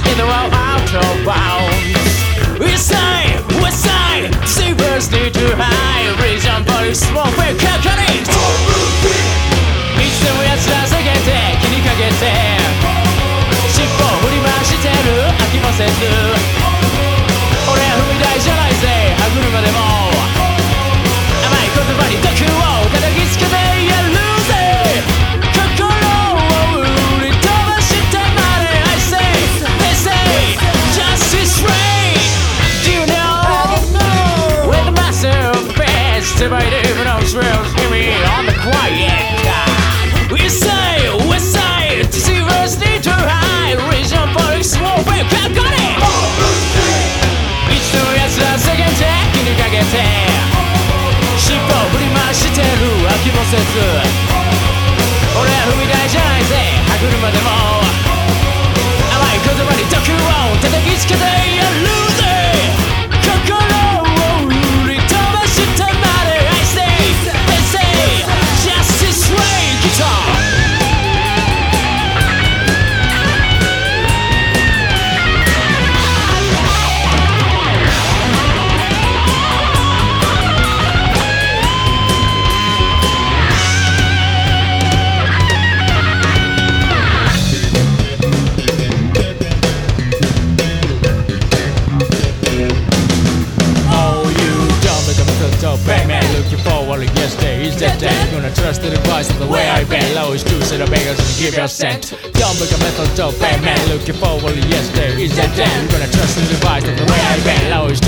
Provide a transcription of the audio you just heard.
in a row, out of bounds. Best divided even on trails hear me on the quiet We say west side deceivers need to hide region politics will be cut it いつでも奴ら世間で気にかけて尻尾振り回してる飽きもせず gonna trust the advice of the way I been low is true so the beggars and give your cent. Dumb like a metal dope man. Looking forward yesterday is day You're gonna trust the advice of the way I been low is